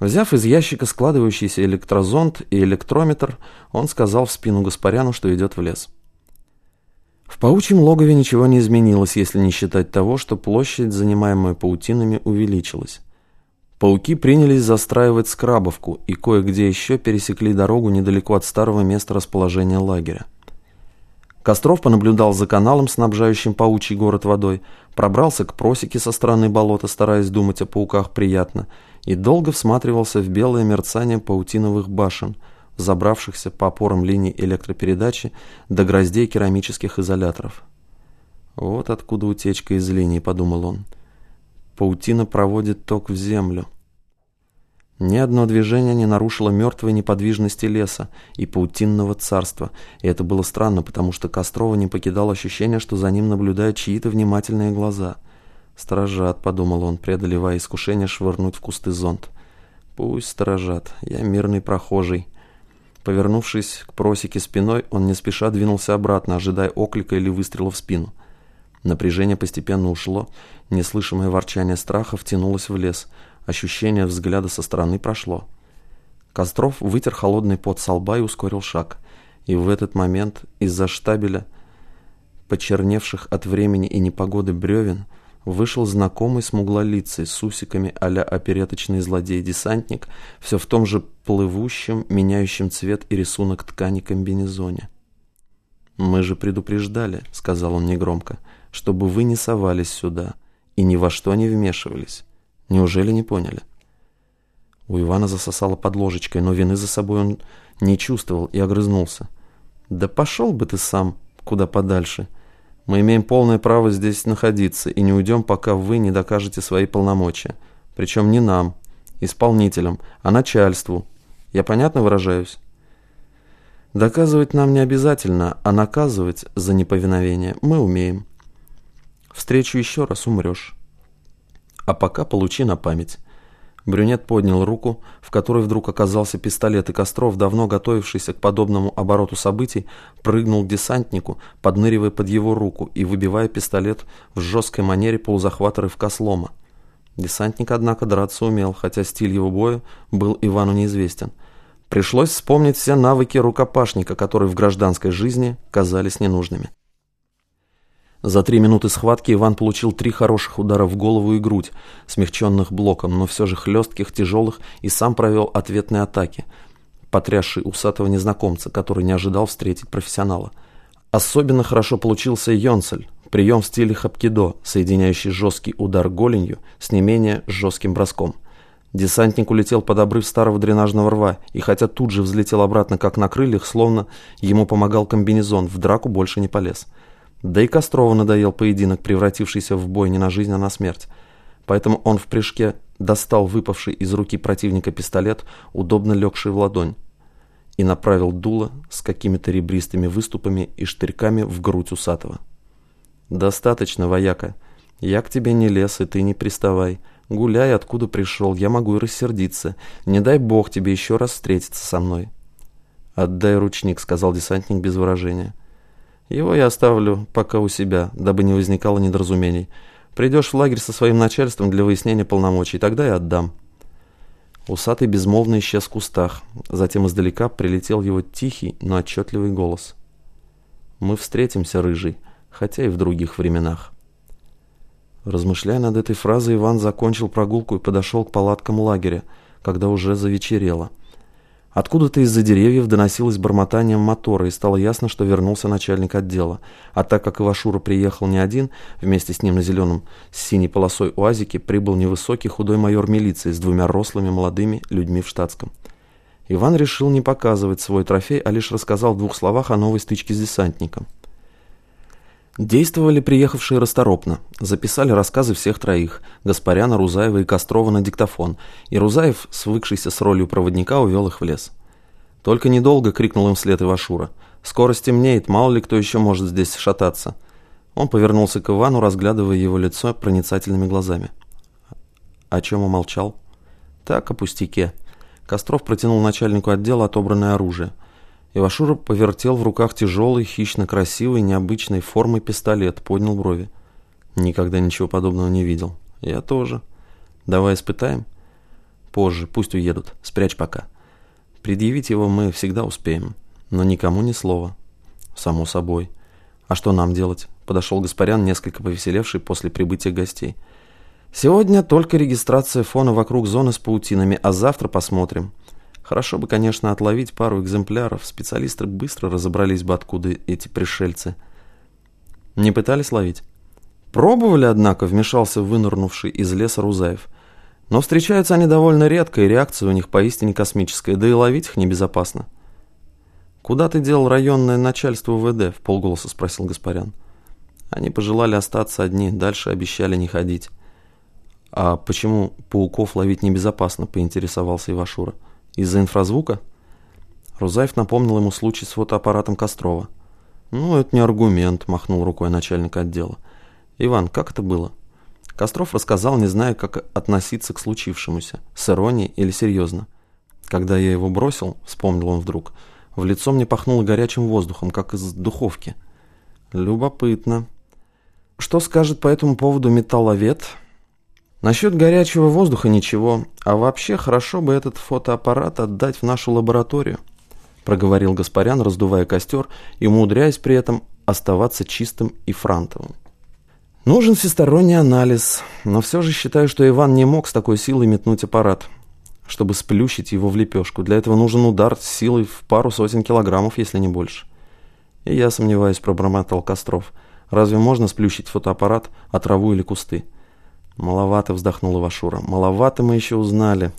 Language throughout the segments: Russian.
Взяв из ящика складывающийся электрозонд и электрометр, он сказал в спину Гаспаряну, что идет в лес. В паучьем логове ничего не изменилось, если не считать того, что площадь, занимаемая паутинами, увеличилась. Пауки принялись застраивать скрабовку и кое-где еще пересекли дорогу недалеко от старого места расположения лагеря. Костров понаблюдал за каналом, снабжающим паучий город водой, пробрался к просеке со стороны болота, стараясь думать о пауках приятно, и долго всматривался в белое мерцание паутиновых башен, забравшихся по опорам линий электропередачи до гроздей керамических изоляторов. «Вот откуда утечка из линии», — подумал он. Паутина проводит ток в землю. Ни одно движение не нарушило мертвой неподвижности леса и паутинного царства, и это было странно, потому что Кострова не покидал ощущение, что за ним наблюдают чьи-то внимательные глаза. «Сторожат», — подумал он, преодолевая искушение швырнуть в кусты зонт. «Пусть сторожат, я мирный прохожий». Повернувшись к просеке спиной, он не спеша двинулся обратно, ожидая оклика или выстрела в спину. Напряжение постепенно ушло, неслышимое ворчание страха втянулось в лес, ощущение взгляда со стороны прошло. Костров вытер холодный пот со лба и ускорил шаг. И в этот момент из-за штабеля, почерневших от времени и непогоды бревен, вышел знакомый смуглолицый с усиками а-ля опереточный злодей-десантник, все в том же плывущем, меняющем цвет и рисунок ткани комбинезоне. «Мы же предупреждали», — сказал он негромко, — чтобы вы не совались сюда и ни во что не вмешивались. Неужели не поняли? У Ивана засосало под ложечкой, но вины за собой он не чувствовал и огрызнулся. «Да пошел бы ты сам куда подальше. Мы имеем полное право здесь находиться и не уйдем, пока вы не докажете свои полномочия. Причем не нам, исполнителям, а начальству. Я понятно выражаюсь?» Доказывать нам не обязательно, а наказывать за неповиновение мы умеем. Встречу еще раз умрешь. А пока получи на память. Брюнет поднял руку, в которой вдруг оказался пистолет, и Костров, давно готовившийся к подобному обороту событий, прыгнул к десантнику, подныривая под его руку и выбивая пистолет в жесткой манере полузахвата рывка слома. Десантник, однако, драться умел, хотя стиль его боя был Ивану неизвестен. Пришлось вспомнить все навыки рукопашника, которые в гражданской жизни казались ненужными. За три минуты схватки Иван получил три хороших удара в голову и грудь, смягченных блоком, но все же хлестких, тяжелых, и сам провел ответные атаки, потрясший усатого незнакомца, который не ожидал встретить профессионала. Особенно хорошо получился Йонсель, прием в стиле хапкидо, соединяющий жесткий удар голенью с не менее жестким броском. Десантник улетел под обрыв старого дренажного рва, и хотя тут же взлетел обратно как на крыльях, словно ему помогал комбинезон, в драку больше не полез. Да и Кострову надоел поединок, превратившийся в бой не на жизнь, а на смерть. Поэтому он в прыжке достал выпавший из руки противника пистолет, удобно легший в ладонь, и направил дуло с какими-то ребристыми выступами и штырьками в грудь усатого. «Достаточно, вояка. Я к тебе не лез, и ты не приставай. Гуляй, откуда пришел, я могу и рассердиться. Не дай бог тебе еще раз встретиться со мной». «Отдай ручник», — сказал десантник без выражения. Его я оставлю пока у себя, дабы не возникало недоразумений. Придешь в лагерь со своим начальством для выяснения полномочий, тогда и отдам». Усатый безмолвно исчез в кустах. Затем издалека прилетел его тихий, но отчетливый голос. «Мы встретимся, рыжий, хотя и в других временах». Размышляя над этой фразой, Иван закончил прогулку и подошел к палаткам лагеря, когда уже завечерело. Откуда-то из-за деревьев доносилось бормотание мотора, и стало ясно, что вернулся начальник отдела. А так как Ивашура приехал не один, вместе с ним на зеленом с синей полосой уазике прибыл невысокий худой майор милиции с двумя рослыми молодыми людьми в штатском. Иван решил не показывать свой трофей, а лишь рассказал в двух словах о новой стычке с десантником. Действовали приехавшие расторопно. Записали рассказы всех троих – Гаспаряна, Рузаева и Кострова на диктофон, и Рузаев, свыкшийся с ролью проводника, увел их в лес. Только недолго крикнул им вслед Ивашура. «Скоро стемнеет, мало ли кто еще может здесь шататься». Он повернулся к Ивану, разглядывая его лицо проницательными глазами. О чем умолчал? «Так, о пустяке». Костров протянул начальнику отдела отобранное оружие – Ивашура повертел в руках тяжелый, хищно красивый, необычной формы пистолет, поднял брови. Никогда ничего подобного не видел. Я тоже. Давай испытаем. Позже, пусть уедут. Спрячь пока. Предъявить его мы всегда успеем. Но никому ни слова. Само собой. А что нам делать? Подошел Гаспарян, несколько повеселевший после прибытия гостей. Сегодня только регистрация фона вокруг зоны с паутинами, а завтра посмотрим. Хорошо бы, конечно, отловить пару экземпляров. Специалисты быстро разобрались бы, откуда эти пришельцы. Не пытались ловить? Пробовали, однако, вмешался вынырнувший из леса Рузаев. Но встречаются они довольно редко, и реакция у них поистине космическая, да и ловить их небезопасно. «Куда ты делал районное начальство УВД?» – в полголоса спросил Гаспарян. Они пожелали остаться одни, дальше обещали не ходить. «А почему пауков ловить небезопасно?» – поинтересовался Ивашура. «Из-за инфразвука?» Рузаев напомнил ему случай с фотоаппаратом Кострова. «Ну, это не аргумент», – махнул рукой начальник отдела. «Иван, как это было?» Костров рассказал, не зная, как относиться к случившемуся, с иронией или серьезно. Когда я его бросил, вспомнил он вдруг – в лицо мне пахнуло горячим воздухом, как из духовки. Любопытно. Что скажет по этому поводу металловед? Насчет горячего воздуха ничего, а вообще хорошо бы этот фотоаппарат отдать в нашу лабораторию, проговорил Гаспарян, раздувая костер и умудряясь при этом оставаться чистым и франтовым. Нужен всесторонний анализ, но все же считаю, что Иван не мог с такой силой метнуть аппарат чтобы сплющить его в лепешку. Для этого нужен удар с силой в пару сотен килограммов, если не больше. И я сомневаюсь, пробормотал Костров. Разве можно сплющить фотоаппарат, а траву или кусты? Маловато вздохнул Ивашура. Маловато мы еще узнали.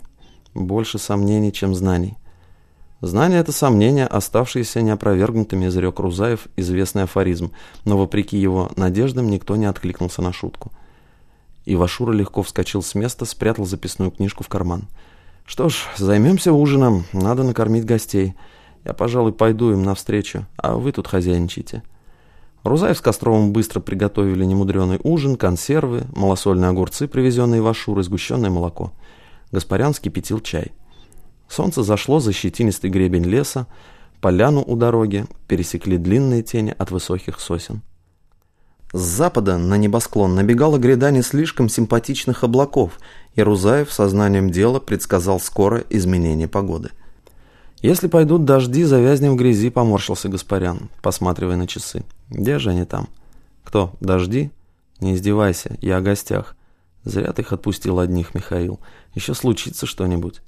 Больше сомнений, чем знаний. Знания — это сомнения, оставшиеся неопровергнутыми, изрек Рузаев известный афоризм, но, вопреки его надеждам, никто не откликнулся на шутку. Ивашура легко вскочил с места, спрятал записную книжку в карман — что ж, займемся ужином. Надо накормить гостей. Я, пожалуй, пойду им навстречу, а вы тут хозяйничайте. Рузаев с Костровым быстро приготовили немудреный ужин, консервы, малосольные огурцы, привезенные в Ашур, и сгущенное молоко. Гаспарян скипятил чай. Солнце зашло за щетинистый гребень леса, поляну у дороги пересекли длинные тени от высоких сосен. С запада на небосклон набегала гряда не слишком симпатичных облаков, и Рузаев сознанием дела предсказал скоро изменение погоды. «Если пойдут дожди, завязнем в грязи», — поморщился Гаспарян, посматривая на часы. «Где же они там?» «Кто? Дожди?» «Не издевайся, я о гостях. Зря ты их отпустил одних, Михаил. Еще случится что-нибудь».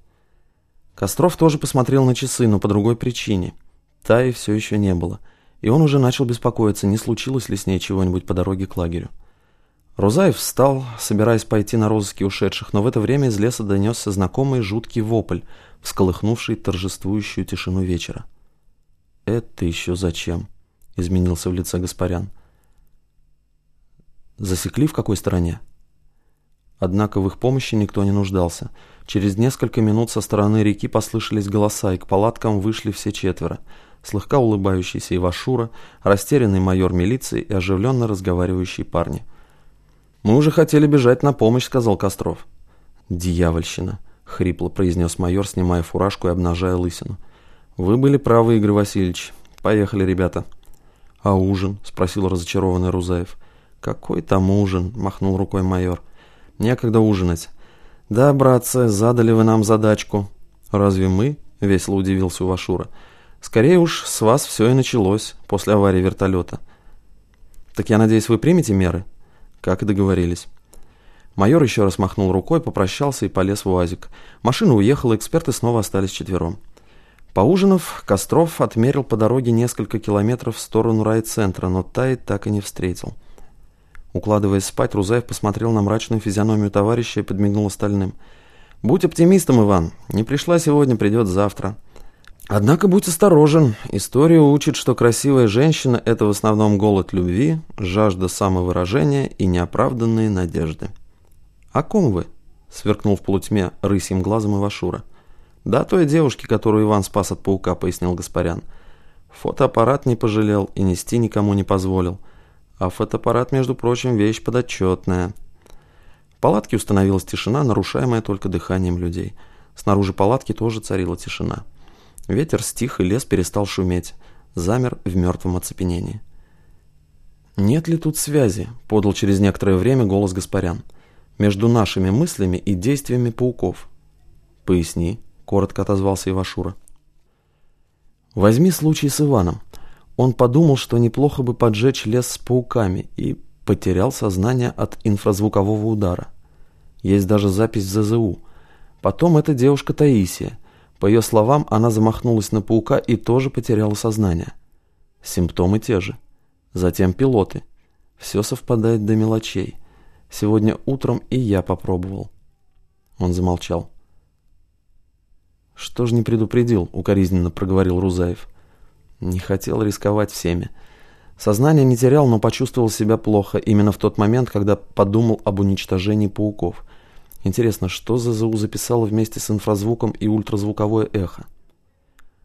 Костров тоже посмотрел на часы, но по другой причине. Таи все еще не было — и он уже начал беспокоиться, не случилось ли с ней чего-нибудь по дороге к лагерю. Рузаев встал, собираясь пойти на розыски ушедших, но в это время из леса донесся знакомый жуткий вопль, всколыхнувший торжествующую тишину вечера. «Это еще зачем?» — изменился в лице Гаспарян. «Засекли в какой стороне?» Однако в их помощи никто не нуждался. Через несколько минут со стороны реки послышались голоса, и к палаткам вышли все четверо — слегка улыбающийся Ивашура, растерянный майор милиции и оживленно разговаривающие парни. «Мы уже хотели бежать на помощь», — сказал Костров. «Дьявольщина», — хрипло произнес майор, снимая фуражку и обнажая лысину. «Вы были правы, Игорь Васильевич. Поехали, ребята». «А ужин?» — спросил разочарованный Рузаев. «Какой там ужин?» — махнул рукой майор. «Некогда ужинать». «Да, братцы, задали вы нам задачку». «Разве мы?» — весело удивился Вашура. Скорее уж, с вас все и началось после аварии вертолета. Так я надеюсь, вы примете меры? Как и договорились. Майор еще раз махнул рукой, попрощался и полез в УАЗик. Машина уехала, эксперты снова остались четвером. Поужинав, Костров отмерил по дороге несколько километров в сторону райцентра, но Тай так и не встретил. Укладываясь спать, Рузаев посмотрел на мрачную физиономию товарища и подмигнул остальным. «Будь оптимистом, Иван. Не пришла сегодня, придет завтра». Однако будь осторожен. История учит, что красивая женщина – это в основном голод любви, жажда самовыражения и неоправданные надежды. «О ком вы?» – сверкнул в полутьме рысьим глазом Ивашура. «Да, той девушке, которую Иван спас от паука», – пояснил Гаспарян. Фотоаппарат не пожалел и нести никому не позволил. А фотоаппарат, между прочим, вещь подотчетная. В палатке установилась тишина, нарушаемая только дыханием людей. Снаружи палатки тоже царила тишина. Ветер стих, и лес перестал шуметь, замер в мертвом оцепенении. «Нет ли тут связи?» – подал через некоторое время голос Гаспарян. «Между нашими мыслями и действиями пауков». «Поясни», — коротко отозвался Ивашура. «Возьми случай с Иваном. Он подумал, что неплохо бы поджечь лес с пауками и потерял сознание от инфразвукового удара. Есть даже запись в ЗЗУ. Потом эта девушка Таисия. По ее словам, она замахнулась на паука и тоже потеряла сознание. Симптомы те же. Затем пилоты. Все совпадает до мелочей. Сегодня утром и я попробовал. Он замолчал. «Что ж не предупредил?» — укоризненно проговорил Рузаев. Не хотел рисковать всеми. Сознание не терял, но почувствовал себя плохо именно в тот момент, когда подумал об уничтожении пауков. Интересно, что ЗЗУ записало вместе с инфразвуком и ультразвуковое эхо?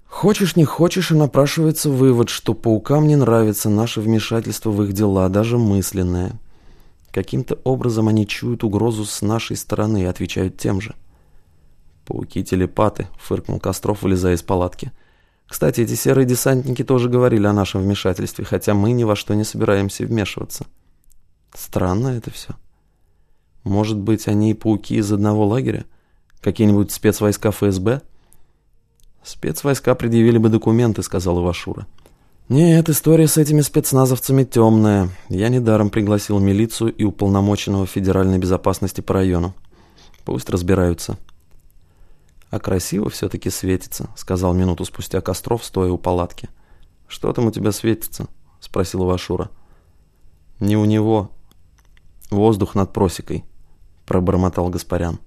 Хочешь не хочешь, и напрашивается вывод, что паукам не нравится наше вмешательство в их дела, даже мысленное. Каким-то образом они чуют угрозу с нашей стороны и отвечают тем же. «Пауки-телепаты», — фыркнул Костров, вылезая из палатки. «Кстати, эти серые десантники тоже говорили о нашем вмешательстве, хотя мы ни во что не собираемся вмешиваться. Странно это все». Может быть, они и пауки из одного лагеря? Какие-нибудь спецвойска ФСБ? Спецвойска предъявили бы документы, сказал Ивашура. Нет, история с этими спецназовцами темная. Я недаром пригласил милицию и уполномоченного федеральной безопасности по району. Пусть разбираются. А красиво все-таки светится, сказал минуту спустя Костров, стоя у палатки. Что там у тебя светится? Спросил Ивашура. Не у него. Воздух над просекой пробормотал Гаспарян.